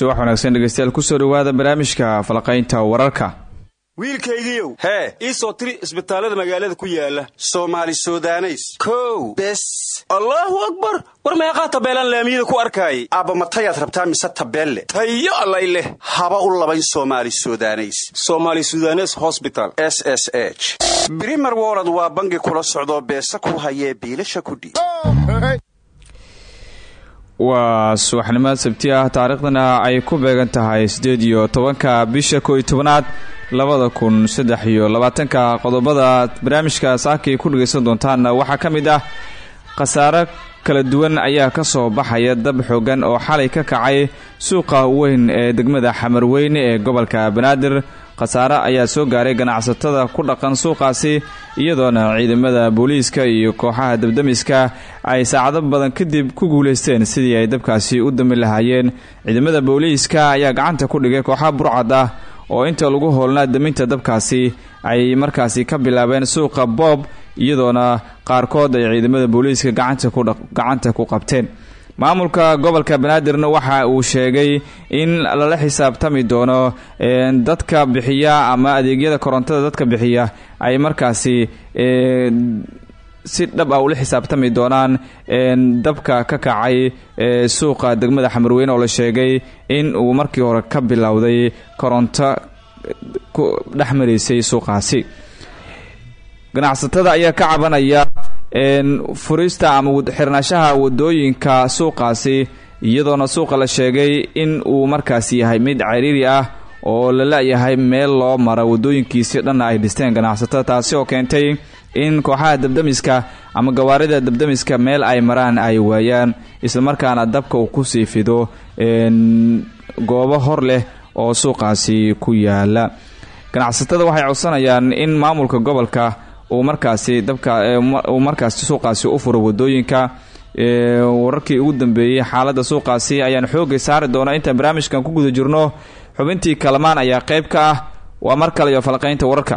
subax wanaagsan dhegeystayaal ku soo dhawaada barnaamijka falaqaynta wararka. Wiilkaygiiow hee ii soo tiri isbitaallada magaalada ku yaalla soomaali sudaneys. Kow bes. Allaahu akbar! War meeqaa tabeelaan laamiyada ku arkaayay? Aabba matayaad rabtaa mise tabeelle? Tayo allay leh. Haba u labayn soomaali sudaneys. Somaali sudanes hosbital s s h. Brimer wolod waa bangi kula socdoo beesa ku hayee biilasha kudhiib waa subaxnimo sabti ah taariikhdana ay ku beegan tahay siddeed iyo tobanka bisha koo iyo tobanaad labada kun saddex iyo labaatanka. Qodobada barnaamijka saakay ku dhagaysan doontaanna waxaa ka mid ah khasaare kala duwan ayaa ka soo baxaya dab xoogan oo xalay ka kacay suuqa weyn ee degmada xamarweyne ee gobolka banaadir khasaare ayaa soo gaaray ganacsatada ku dhaqan suuqaasi iyadoona ciidamada booliiska iyo kooxaha dabdamiska ay saacado badan kadib ku guulaysteen sidii ay dabkaasi u dami lahaayeen. Ciidamada booliiska ayaa gacanta ku dhigay kooxaha burcad ah oo inta lagu hoolnaa daminta dabkaasi ay markaasi ka bilaabeen suuqa boob iyadoona qaarkood ay ciidamada booliiska gacanta ku qabteen maamulka gobolka banaadirna waxa uu sheegay in lala xisaabtami doono dadka bixiya ama adeegyada korontada dadka bixiya ay markaasi si dhab ah ula xisaabtami doonaan dabka ka kacay suuqa degmada xamarweyne oo la sheegay in uu markii hore ka bilowday koronto ku dhex maraysay suuqaasi. Ganacsatada ayaa ka cabanaya furista ama xirnashaha waddooyinka suuqaasi iyadoona suuqa la sheegay in uu markaasi yahay mid cariiri ah oo la la-yahay meel loo mara wadooyinkiisi dhanna ay dhisteen ganacsatada taasi oo keentay in kooxaha dabdamiska ama gawaarida dabdamiska meel ay maraan ay waayaan islamarkaana dabka uu ku sii fido goobo hor leh oo suuqaasi ku yaalla. Ganacsatada waxay codsanayaan in maamulka gobolka uu markaasi dabka uu markaasi suuqaasi u furo waddooyinka wararkii ugu dambeeyey xaaladda suuqaasi ayaan xoogay saari doonaa. Intaan barnaamijkan ku guda jirno xubintii kalamaan ayaa qayb ka ah. Waa mar kale iyo falaqaynta wararka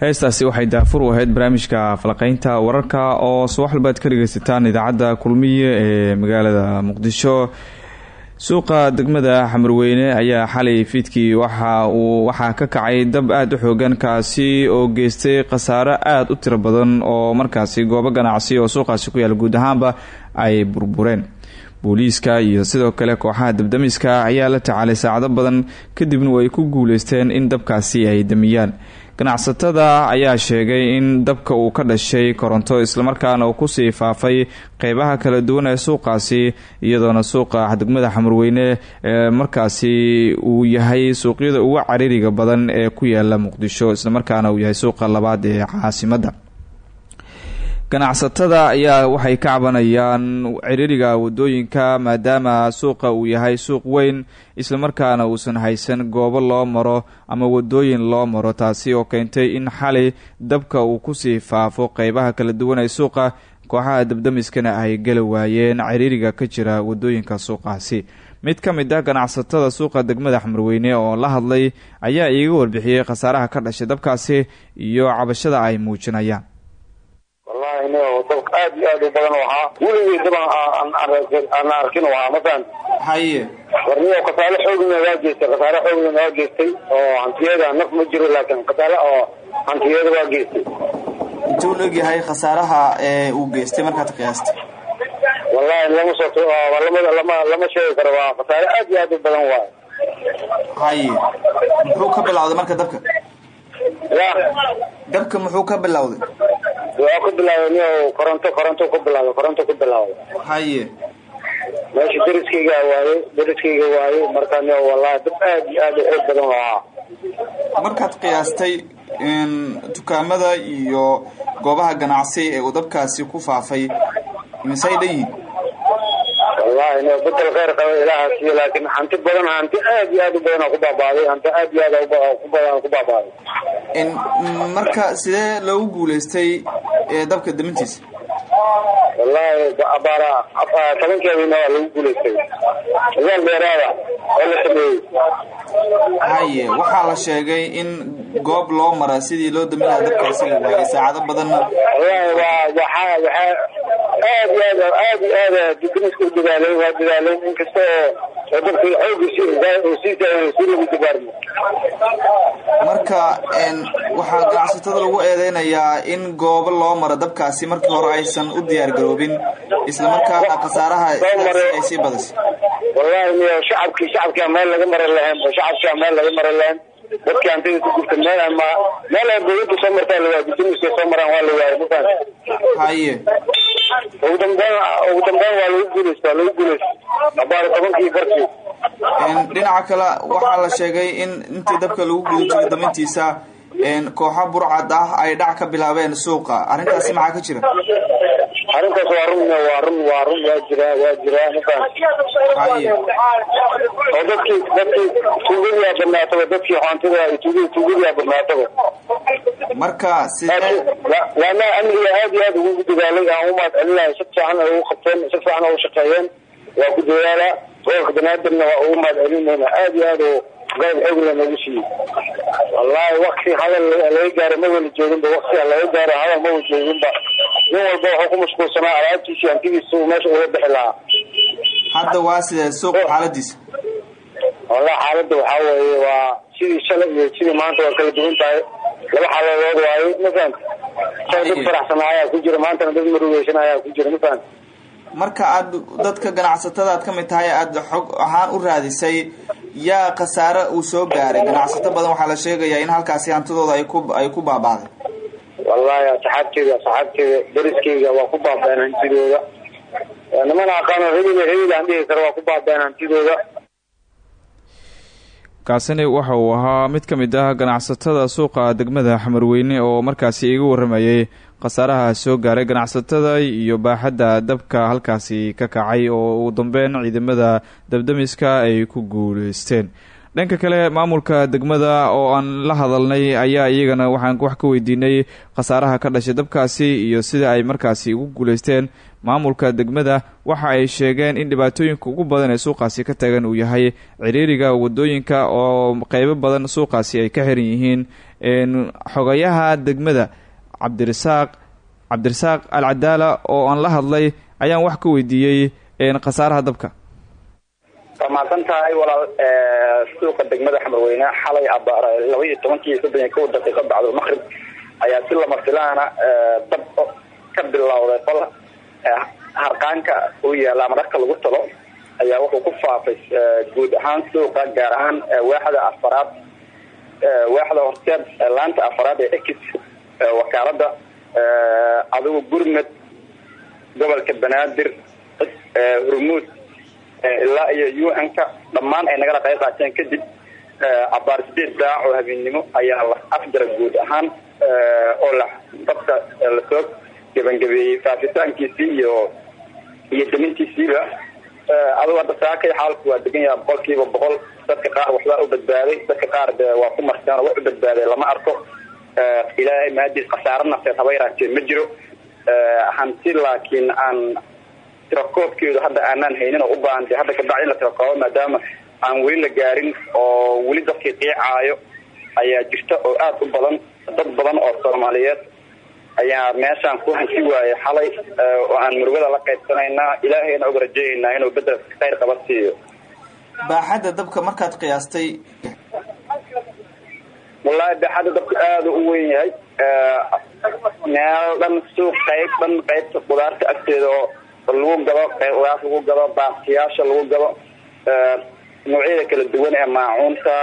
heestaasi waxay daafur u ahayd barnaamijka falaqeynta wararka oo subaxlba ad ka dhegeysataan idaacadda kulmiye ee magaalada muqdisho suuqa degmada xamarweyne ayaa xalay fiidkii waxa uu waxaa ka kacay dab aada u xoogan kaasi oo geystay khasaaro aada u tiro badan oo markaasi goobo ganacsi oo suuqaasi ku yaalla guud ahaanba ay burbureen. Booliiska iyo sidoo kale kooxaha dabdamiska ayaa la tacaalay saacado badan kadibna way ku guuleysteen in dabkaasi ay damiyaan ganacsatada ayaa sheegay in dabka uu ka dhashay koronto islamarkaana uu ku sii faafay qeybaha kala duwan ee suuqaasi iyadoona suuqa degmada xamarweyne ee markaasi uu yahay suuqyada ugu cariiriga badan ee ku yaalla muqdisho islamarkaana uu yahay suuqa labaad ee caasimadda ganacsatada ayaa waxay ka cabanayaan ciriiriga waddooyinka maadaama suuqa uu yahay suuq weyn islamarkaana uusan haysan goobo loo maro ama wadooyin loo maro taasi oo keentay in xalay dabka uu ku sii faafo qeybaha kala duwan ee suuqa. Kooxaha dabdamiskana ay geli waayeen ciriiriga ka jira waddooyinka suuqaasi. Mid ka mid ah ganacsatada suuqa degmada xamarweyne oo la hadlay ayaa iiga warbixiyey khasaaraha ka dhashay dabkaasi iyo cabashada ay muujinayaan wallahi n dabka aad iyo aad u badan ahaa. Weligey daban aan arkin ahaa mafahant haye. Warniyo khasaare xoogna waa geystay khasaare xoogna waa geystay oo hantiyada naf ma jiro laakiin khasaare oo hantiyada waa geystay. Intuu la egyahay khasaaraha ee uu geystay markaad qiyaastay wallahi lama soo lama lama sheegi karo waa khasaare aad iyo aad u badan waayo haye. Muxuu ka bilowday marka dabka dabka muxuu ka bilowday? Waa ku bilaabay koronto koronto ku bilaabay koronto ku bilaabay haye. Meesha deriskayga waaye deriskayga waaye marka niyo wallahi dab aad iyo aad u xoog badan ahaa markaad qiyaastay dukaamada iyo goobaha ganacsi ee uu dabkaasi ku faafay misay dhanyihin wallahi niyo bedel kheyr qaba ilaaha siiyo laakiin hanti badan hanti aad iyo aad u badan ku baabaaday hanti aad iyo aad ku badan ku baabaaday. Marka sidee loogu guuleystay dabka damintiisa? Wallahi abaara tobankeedina waa lagu guuleystay. Iyaal dheeraada oo la sameeyey. Haye waxaa la sheegay in goob loo mara sidii loo damin lahaa dabkaasi la waayay saacado badanna. Wallahi waa waxaa waxaa aad iyo aad aad iyo aad dibiniska u dadaaleen waa dadaaleen inkasta oo oo dabka xoogiisi sii lagu dabaarmo marka waxaa ganacsatada lagu eedeynayaa in goobo loo maro dabkaasi markii hore aysan u diyaar garoobin islamarkaana khasaaraha ay sii badasay wallahi niyo shacabkii shacabkia meel laga mara lahayn oo shacabkia meel laga mara lahayn dadkii hantida ku gurta meel ama meel dawladda soo martaa la waayay dibiniska soo maraan waa la waayay mafahant haye ugu dambeyn waa lagu guuleysta lagu guuleysta dhinaca kale waxaa la sheegay in intii dabka lagu guda jiray damintiisa kooxo burcad ah ay dhac ka bilaabeen suuqa. Arrintaasi maxaa ka jira arrintaas waa run waa run waa run waa jiraa waa jiraa oo dadkii dadkii tuugadiyaa badnaataba dadkii tuugadi tuugadiyaa badnaataba marka sidee waana amniga aad iyo aad ugu dadaalay aan u mahad celinahay si fiican ay ugu qabteen si fiican ay u shaqeeyeen waa ku dadaalaa gobolka banaadirna waa ugu mahad celinayna aad iyo aad oo qayb xoog la nagu siiyey wallahi wakti hadal laga gaaro ma wala jooginba waktiga laga gaaro hadal ma wala jooginba nin walba wuxuu ku mashquulsanaa alaabtiisi hantidiisa meesha uga bixi lahaa. Hadda waa sidee suuq xaaladiisa wallahi xaaladda waxaa weeye waa sidii shalay iyo sidii maanta waa kala duwan tahay. Laba xaaladood waaye ma fahamti shalay dad ayaa ku jira maantana dad marugeysan ayaa ku jira ma fahamti marka aad dadka ganacsatada aad ka mid tahay aada xog ahaan u raadisay yaa khasaare uu soo gaaray. Ganacsato badan waxaa la sheegayaa in halkaasi hantidooda ay ku ay ku baabaaday wallahi asxaabteyda asxaabteyda dariskeyga waa ku baabeen hantidooda. Nimana aqaano hebel hebel aan dhihi karo waa ku baabeen hantidooda. Kaasini waxa uu ahaa mid ka mid ah ganacsatada suuqa degmada xamarweyne oo markaasi iga waramayay khasaaraha soo gaaray ganacsatada iyo baaxadda dabka halkaasi ka kacay oo ugu dambeyn ciidamada dabdamiska ay ku guuleysteen dhanka kale maamulka degmada oo aan la hadalnay ayaa iyagana waxaan wax ka weydiinay khasaaraha ka dhashay dabkaasi iyo sida ay markaasi ugu guuleysteen. Maamulka degmada waxa ay sheegeen in dhibaatooyinka ugu badan ee suuqaasi ka tagan uu yahay ciriiriga waddooyinka oo qeybo badan suuqaasi ay ka xiran yihiin. Xogayaha degmada cabdirasaaq cabdirasaaq al cadaala oo aan la hadlay ayaan wax ka weydiiyey khasaaraha dabka waa mahadsan tahay walaal suuqa degmada xamarweyne xalay abaar laba iyo tobankii soddon iyo kow daqiiqo bacdulmaqrib ayaa si lama filaana dab ka bilowday qol harqaanka uu yaalla ama lagu talo ayaa wuxuu ku faafay guud ahaan suuqa gaar ahaan waaxda afaraad waaxda horteed laanta afaraad ee ekis wakaalada adigu gurmed gobolka banaadir hurmuud ilaa iyo u n-ka dhammaan ay nagala qayb qaateen kadib cabaar sideed saac oo habeennimo ayaa la afjara guud ahaan oo la dabka la soo gebangabeeyey faafitaankiisii iyo iyo damintiisiiba adugu hadda saakay xaalku waa degan yaha boqol boqol dadka qaar waxbaa u badbaaday dadka qaar waa ku marteen oo wax u badbaaday lama arko. Ilaahay maadiis khasaaro nafteed haba ma jiro. Hanti laakiin aan tirakoobkeedu hadda aanaan haynin oo u baahan hadda kabacdi in la tirakoobo maadaama aan weli la gaarin oo weli dadkii qiicaayo ayaa jirta oo aada u badan dad badan oo soomaaliyeed ayaa meeshaan ku hanti waayay xalay oo aan murugada la qaybsanaynaa ilaahayna uga rajeeyaynaa inuu bedel khayr qaba siiyo. Baaxadda dabka markaad qiyaastay? Wallaahi baaxadda dabka aada u weyn yahay. Meel dhan suuq qayb dhan qaybta qudaarta agteeda oo lagu gado qudaar lagu gado baasiyaasha lagu gado noocyada kala duwan ee maacuunta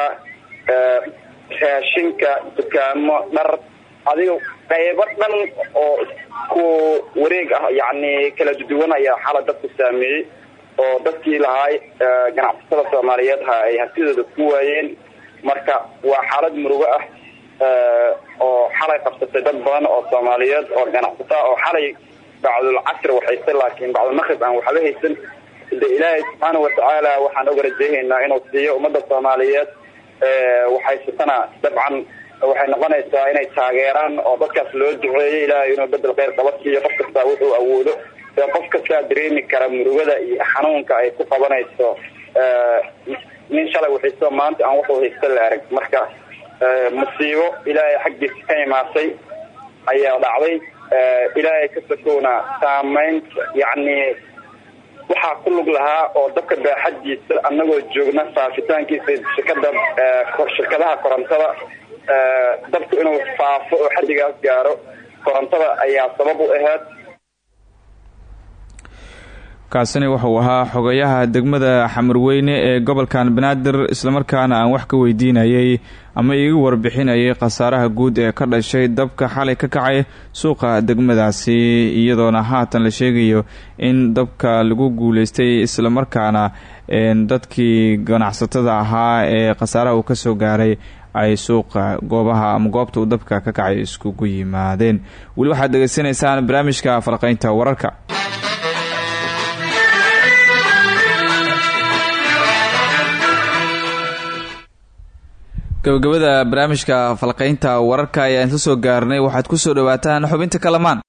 raashinka dukaamo dhar adiga qaybo dhan oo isku wareeg ah yacni kala duwan ayaa xala dadku saameeyey oo dadkii lahaay ganacsatada soomaaliyeed ha ay hantidooda ku waayeen. Marka waa xaalad murugo ah oo xalay qabsatay dad badan oo soomaaliyeed oo ganacsata oo xalay bacdul casr waxaysa laakiin bacdulmaqrib aan waxba haysan. De ilaahay subxaana watacaala waxaan oga rajeehaynaa inuu siiyo ummadda soomaaliyeed waxaysatana dabcan. Waxay noqonaysaa inay taageeraan oo dadkaas loo duceeyo ilaahay inuu bedel kheyr qaba siiyo. Qof kastaa wuxuu awoodo. Ee qof kastaa dareemi kara murugada iyo xanuunka ay ku qabanayso nin shalay waxayso maanta aan wuxuu haysta la arag. Marka musiibo ilaahay xaggiisa ka imaatay ayaa dhacday ilaahay ka sokowna saamaynta yacni waxaa ku lug lahaa oo dabka baaxadiisa anagoo joogna faafitaankiisa shirkada shirkadaha korontada dabku inuu faafo oo xaddigaas gaaro korontada ayaa sabab u ahayd kaasina wuxuu ahaa xogayaha degmada xamarweyne ee gobolkan banaadir islamarkaana aan wax ka weydiinayay ama iiga warbixinayay khasaaraha guud ee ka dhashay dabka xalay ka kacay suuqa degmadaasi. Iyadoona haatan la sheegayo in dabka lagu guuleystay islamarkaana dadkii ganacsatada ahaa ee khasaaraha uu ka soo gaaray ay suuqa goobaha ama goobta uu dabka ka kacay iskugu yimaadeen. Weli waxaad degeysanaysaan barnaamijka falqeynta wararka gabagabada barnaamijka falqeynta wararka ayaan isla soo gaarnay. Waxaad ku soo dhawaataan xubinta kalamaan.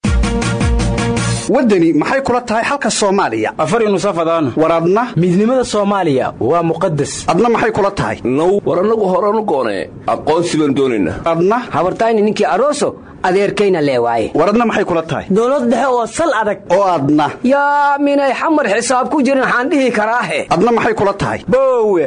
Waddani maxay kula tahay xalka soomaaliya? Afar nusafadaan war adna? Midnimada soomaaliya waa muqadas adna maxay kula tahay? Now war annagu horanu goonee aqoonsi baan doonaynaa adna? Habartayni ninkii aroso adeerkayna lee waaye war adna maxay kula tahay? Dowlad dhexe oo sal adag. Oo adna. Yaa minay xamar xisaab ku jirin waxaan dhihi karaahe adna maxay kula tahay? Boowe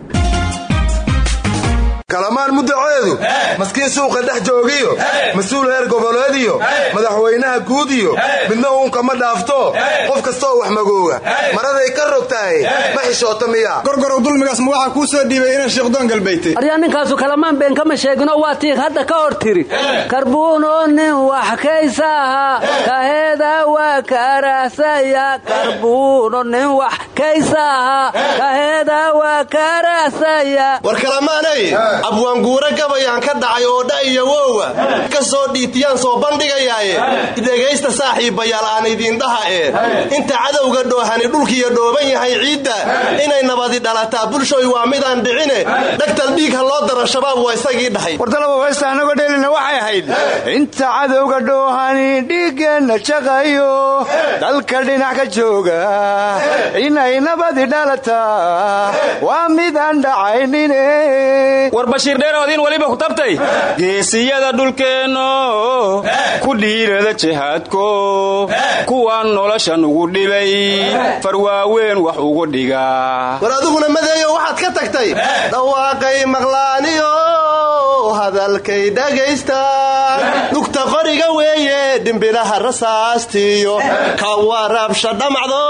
kalamaan muddaceedu maskiin suuqa dhex joogiyo mas'uul heer goboleediyo madaxweynaha guud iyo midna uunka ma dhaafto qof kastooo wax magooga. Maraday ka rogtahay ma xishoota miya gorgorow dulmigaas ma waxaa kuu soo dhiibay inay sheekdoon galbaytay aryaa ninkaasu kalamaan been kama sheegino waa tiig hadda ka hor tiri. Karbuuno nin wax kaysaha kaheeda waa karahsaya karbuuno nin wax arkaysaa kaheeda waa karasaya war kalamaanay abwaanguura gabayaan ka dhacay oo dha iyo wowa ka soo dhiitiyaan soo bandhigayaaye. Dhegaysta saaxiibbayaal aan idiindhaha ee inta cadowga dhoohani dhulkiiyo dhooban yahay ciidda. Inay nabadi dhalataa bulshoy waa midaan dhicine. Dhagtal dhiig ha loo daro shabaab waa isagii dhahay. Wardalaba weysta annagoo dheelina waxay ahayd. Inta cadowga dhoohani dhiiggeenna jaqayo. Dalka dhinac ka jooga. Inay nabadi dhalataa. Waa midaan dhacaynine war bashiir dheeroodiin weliba ku tabtay geesiyada dhulkeenno ku dhiirada jihaadko kuwaan nolosha nugu dhibay farwaaweyn wax ugu dhiga. War adiguna madeeyo waxaad ka tagtay dhawaaqay maqlaaniyo hadalkay dhagaystaan dhugta qoriga weeye dhimbilaha rasaastiyo. Ka warabsha dhamacdo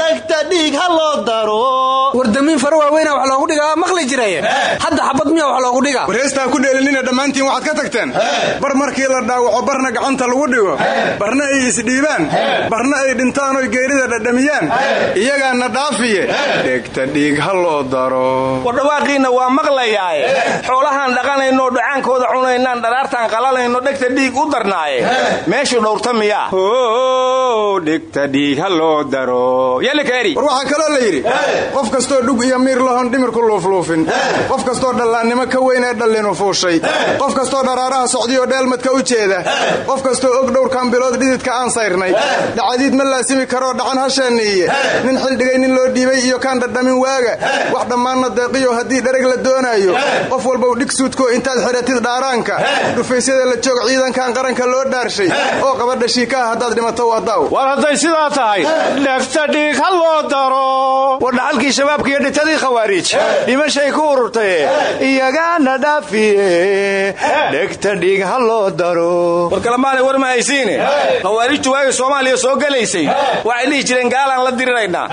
dhegta dhiig ha loo daro wardamiin fara waaweyna wax loogu dhigaa maqli jiray. Hadda xabad miya wax loogu dhigaa. Warheestaa ku dheelinina dhammaantiin waxaad ka tagteen. Bar markii la dhaawaco barna gacanta lagu dhigo. Barna ay isdhiibaan barna ay dhintaan oy geerida dhadhamiyaan. Iyagaana dhaafiye. Dhegta dhiig ha loo daro. Wardhawaaqiinna waa maqlayaaye xoolahaan dhaqanaynoo dhacaankooda cunaynaan dharaartaan qalanayno dhegta dhiig u darnaaye. Meeshu dhowrta miyaa? Dhegta dhiig ha loo daro. War waxaa kaloo la yidhi. Qof kastoo dhug iyo miir lahon dhimirku luufluufin. Qof kastoo dhallaannimo ka weyn ee dhallinu fuushay. Qof kastoo dharaaraha socdiyoo dheelmadka u jeeda. Qof kastoo og dhowrkan bilood dhididka aan sayrnay. Dhacadiid ma laasimi karoo dhacan hasheeniiye nin xildhigay nin loo dhiibay iyo kaan dhadhamin waaga. Wax dhammaanna deeqiyo haddii dhereg la doonaayo. Qof walbow dhig suudko intaad xidhatid dhaaraanka. Dhufaysyada la joog ciidankan qaranka loo dhaarshay. Oo qabadha shiikaha haddaad dhimato wadaaw war hadday sidaa tahay dhegta dhiig ha loo daro. War dhaxalkii shabaabka iyo dhintadii khawaariij. Dhimashay ku ururtaye iyagaana dhaafiye. Dhegta dhiig ha loo daro. War kalamaanay war ma haysiine. Khawaarijtu waagii soomaaliya soo gelaysay waxay dhihi jireen gaalaan la diriraynaa.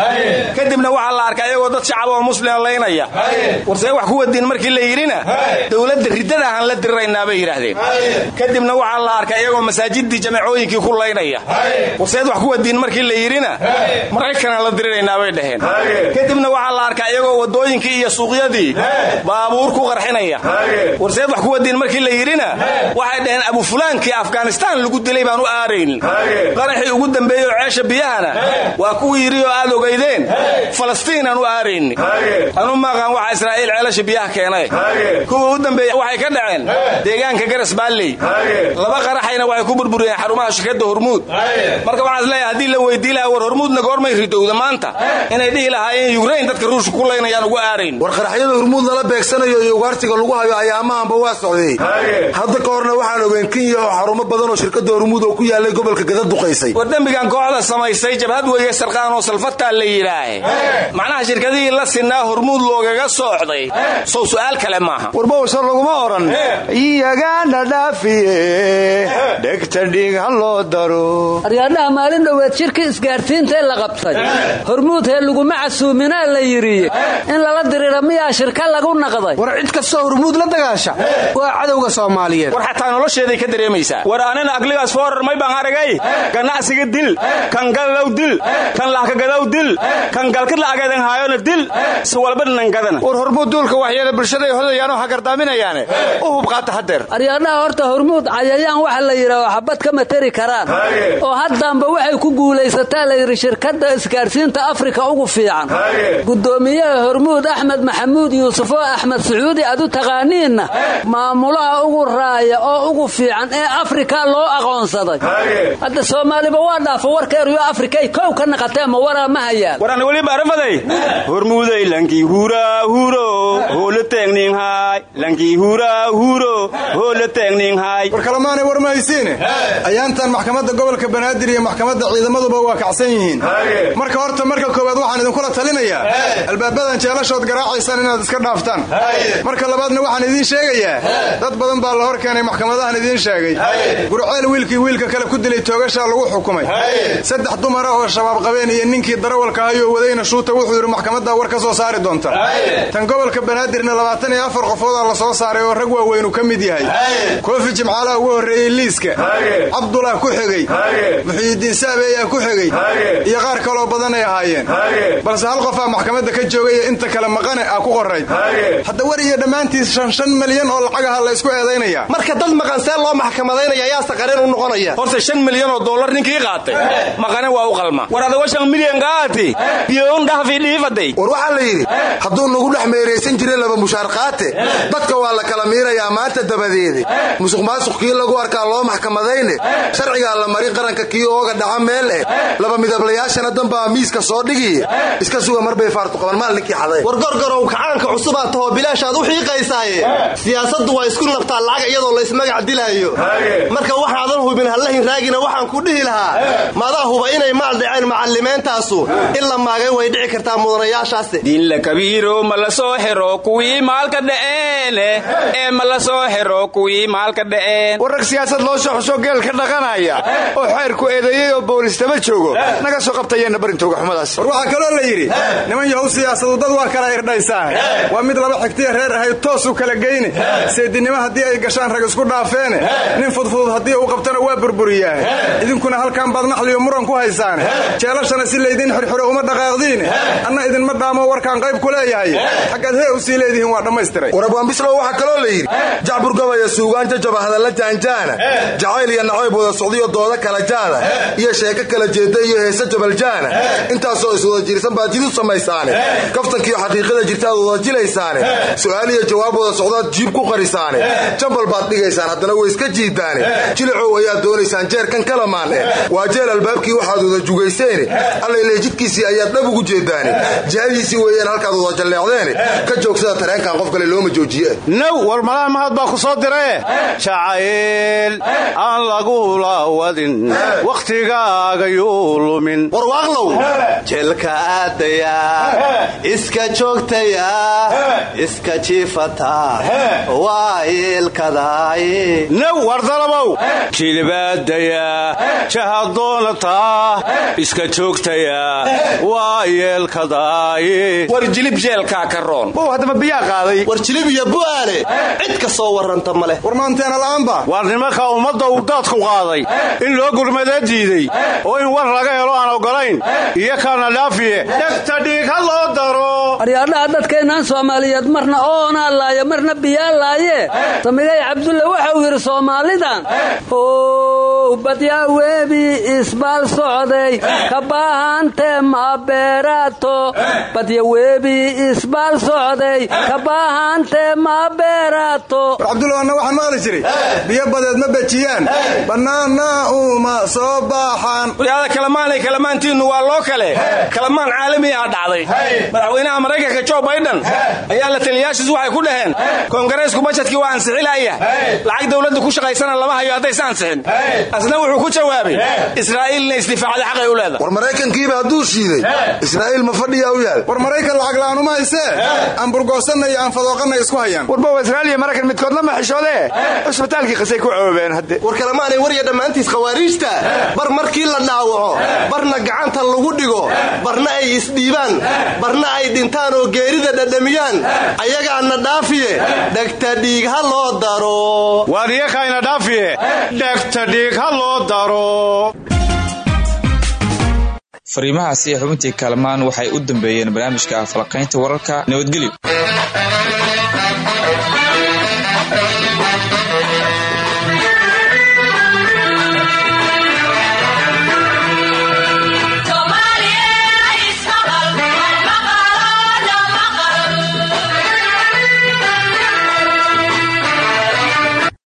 Kadibna waxaa la arkay iyagoo dad shacab oo muslima laynaya. Warsee wax ku wadiin markii la yidhina. Dowladda riddadahaan la diriraynaa bay yidhaahdeen. Kadibna waxaa la arkay iyagoo masaajidii jamacooyinkii ku laynaya. Warseed wax ku wadiin markii la yidhina maraykanaan la diriraynaa bay dhaheen. Kadibna waxaa la arkaa iyagoo wadooyinkii iyo suuqyadii baabuur ku qarxinaya. Warseed wax ku wadiin markii la yidhina waxay dhaheen abufulaankii afghanistaan lagu dilay baan u aaraynin qaraxii ugu dambeeyey oo ceesha biyahana waa kuwii yidhi oo aad ogaydeen falastiinaan u aarayni anu maaqaan waxa israa'iil ceelasha biyaha keenay. Kuwa u dambeeyey waxay ka dhaceen deegaanka garas baalley laba qaraxayna waxay ku burburiyeen xarumaha shirkadda hormuud marka waxaan is leeyahay haddii la weydii lahaa war hormuudna goormay ridowda maanta. Inay dhihi lahaayeen yukrain dadka ruushka ku laynayaan ugu aarayn war qaraxyada hormuud lala beegsanayo iyo ugaarsiga lagu hayo ayaamahanba waa socday. Hadda ka horna waxaan ogeen kenya oo xarumo badan oo shirkadda hormuud oo ku yaalay gobolka gada duqaysay. War dembigan kooxda samaysay jabhad weeye sarqaan oo salfataa la yidhaahe macnaha shirkadihii la sinaa hormuud loogaga soocday sow su'aal kale maaha. Warbowsa laguma odhan iyagaana dhaafiye dhegta dhiig ha loo daro aryaadhaha maalin dhoweed shirka isgaarsiintae la qabtay hormuud hee laguma casuuminaa la yidhi in lala dirira miyaa shirka lagu naqday war cid kastoo hormuud la dagaasha waa cadowga soomaaliyeed war xataa nolosheeday ka dareemaysaa war anina agligaas foorar may baan aragay ganacsiga dil kan gadaw dil kan lahkagadaw dil kan galkid la'ageedan haayona dil si walba dhinangadana war hormuud duulka waxyeela bulshaday hodayaanoo hagardaaminayaane aryaadhaha horta hormuud cayayaan waxa la yidhaao xabad kama teri karaan. Oo haddaanba waxay ku guulaysataa la yidhi shirkadda isgaarsiinta afrika ugu fiican. Gudoomiyaha hormuud axmed maxamuud yuusufoo axmed sacuudi aad u taqaaniinna. Maamulaha ugu raaya oo ugu fiican ee afrika loo aqoonsaday. Hadda soomaaliba waa dhaafo warkeeruyo afrikay kow ka naqatee ma waraa ma hayaan. Waraan weliba arafaday hormuuday lankii huraa huro hoola teegninhaay lankii huraa huro hoola teegninhaay war kalamaanay war ma haysiine ayaantan maxkamadda gobolka banaadir iyo maxkamadda ciidamaduba waa kacsan yihiin. Marka horta marka koowaad waxaan idinkula talinayaa. Albaabadan jeelashood garaacaysaan inaad iska dhaaftaan. Marka labaadna waxaan idiin sheegayaa. Dad badan baa la hor keenay maxkamadahan idiin sheegay. Gurceel wiilkii wiilka kale ku dilay toogashaa lagu xukumay. Saddex dumar ah oo shabaab qabeen iyo ninkii darawalka hayoo wadayna shuuta wuxuu yidhi maxkamaddaa war ka soo saari doonta. Tan gobolka banaadirna labaatan iyo afar qofoodaa la soo saaray oo rag waaweynu ka mid yahay. Koofi jimcaalaha ugu horreeyey liiska. Cabdullah ku xigay. Muxiyidiin saabeeyaa ku xigay. Iyo qaar kaloo badanay ahaayeen. Balse hal qofaa maxkamadda ka joogaya inta kale maqane ah ku qorayd. Hadda war iyo dhammaantiis shan shan milyan oo lacagaha la ysku eedaynaya. Marka dad maqan see loo maxkamadaynaya yaase qareen u noqonaya. Horta shan milyan oo dollar ninkii qaatay. Maqane waa u qalma. War adago shan milyan qaati biyoon dhahfi dhiifaday war waxaa la yidhi hadduu nagu dhex meeraysan jiray laba mushaar qaate dadka waa la kala miirayaa maanta dabadeede musuq maasuq kii lagu arkaa loo maxkamadayne? Sharcigaa la marin qaranka kii ooga dhaca meel eh. Laba midablayaashana danbaa miiska soo dhigiy iska suga marbay faartu qaban maalinkii xaday. War gorgorow kacaanka cusubaa tahoo bilaashaad u xiiqaysaaye. Siyaasaddu waa isku nabtaa lacag iyadoo laysmagac dilaayo. Marka waxaadan hubin hallahin raagina waxaan ku dhihi lahaa. Madaa huba inay maal dhaceen macallimeentaasu. In la maagay way dhici kartaa mudanayaashaase diinla kabiiro ma la soo xiro kuwii maalka dha'eene ee ma la soo xiro kuwii maalka dha'een warrag siyaasad loo soo xusoo geel ka dhaqanaya oo xeerku eedeeyey oo boolistama joogo naga soo qabtayeenna barintooga xumadaas. War waxaa kaloo la yidhi niman yahow siyaasadu dad waa kala irdhaysaa waa mid laba xigtiya reer ahay toos u kala geyne seedinimo haddii ay gashaan rag isku dhaafeene nin fudfudud haddii uu qabtana waa burburiyaahe idinkuna halkan baad naxliyo muran ku haysaane jeelashana si laydin xirxiro uma dhaqaaqdiine anna idinma dhaamo warkaan qayb ku leeyahay. Xaggaad hee u sii leedihiin waa dhammaystiray. Warabwaanbislow waxaa kaloo la yidhi jacbur gabaya suugaan jajaba hadalla jaanjaana. Jacayl iyo nacayb wada socdiyo dooda kala jaada. Iyo sheeko kala jeeda iyo heese jabaljaana intaasoo iswada jirsan baad jid u samaysaane kaftankiiyo xaqiiqada jirtaad wada jilaysaane. Su'aal iyo jawaab wada socdaad jiib ku qarisaane. Jambal baad dhigaysaan haddana way iska jiidaane. Jilicow ayaad doonaysaan jeerkan kalamaan eh. Waa jeel albaabkii waxaad wada jugayseene. Allayle jidkiisii ayaad dhab ugu jeedaane. Jihadiisii weeyaan halkaad wada jalleecdeene. Ka joogsada tareenkan qof kale looma joojiye mahad baa ku soo diree jacayl aan lagula wadin wakhtigaaga yuu lumin. Warwaaqlow jeelka aadaya iska joogtaya iska jiifata waa ilkadaay naw wardalabow jilibaadaya jahadoonataa iska joogtaya waa yeelkadaay war jilib jeelkaa ka roon. Bow haddaba biyaa qaaday. War jilib iyo bu'aale cid ka soo warranta ma leh. War maanteena la'aanba. Waar nimanka ummadda uu daadku qaaday. In loo gurmadee diiday. Oo in war laga helo aan ogolayn iyo kaana dhaafiye. Dhegta dhiig ha loo daro aryaadhaha dadkaynaan soomaaliyeed marna oonaa laaya marna biyaa laaye. Samigay cabdulle waxau yidhi soomaalidan ow badyaa webi isbaal socday ka baahantee ma beeraato. Badya webi isbaal socday ka baahantee ma beeraato. War cabdulla anna waxaan maqli jiray. Biyo badeed ma bejiyaan. Bannaanna uma soo baaxaan. Waryaada kalamaanay kalamaantiinnu waa loo kale. Kalamaan caalami ah dhacday. Madaxweynaha maraykanka jo baydhan ayaa la taliyaashiis waxay ku dhaheen. Koongareesku bajetkii waa ansixilaya lacag dawladda ku shaqaysana lama hayo haddaysa ansixin asna wuxuu ku jawaabay israa'iilna isdifaacda xaqay u leedahay. War maraykankiiba hadduu shiiday israa'iil ma fadhiyaa u yaal. War maraykan lacag la'aanuma haysee aan burgoosanna iyo aan fadooqanna isku hayaan. Warbow israa'iil iyo maraykan midkood lama xishoodee? Cusbitaalkii qasay ku coobeen hadde war kalemaanay warya dhammaantiis khawaariijta. Bar markii la dhaawaco barna gacanta lagu dhigo barna ay isdhiibaan barna ay dhintaan oo geerida dhadhamiyaan ayagaana dhaafiye dhegta dhiig ha loo daro. Waariyakayna dhaafiye dhegta dhiig ha loo daro. Fariimahaasi xubintii kaalmaan waxay u dambeeyeen barnaamijka falaqaynta wararka nabadgelyo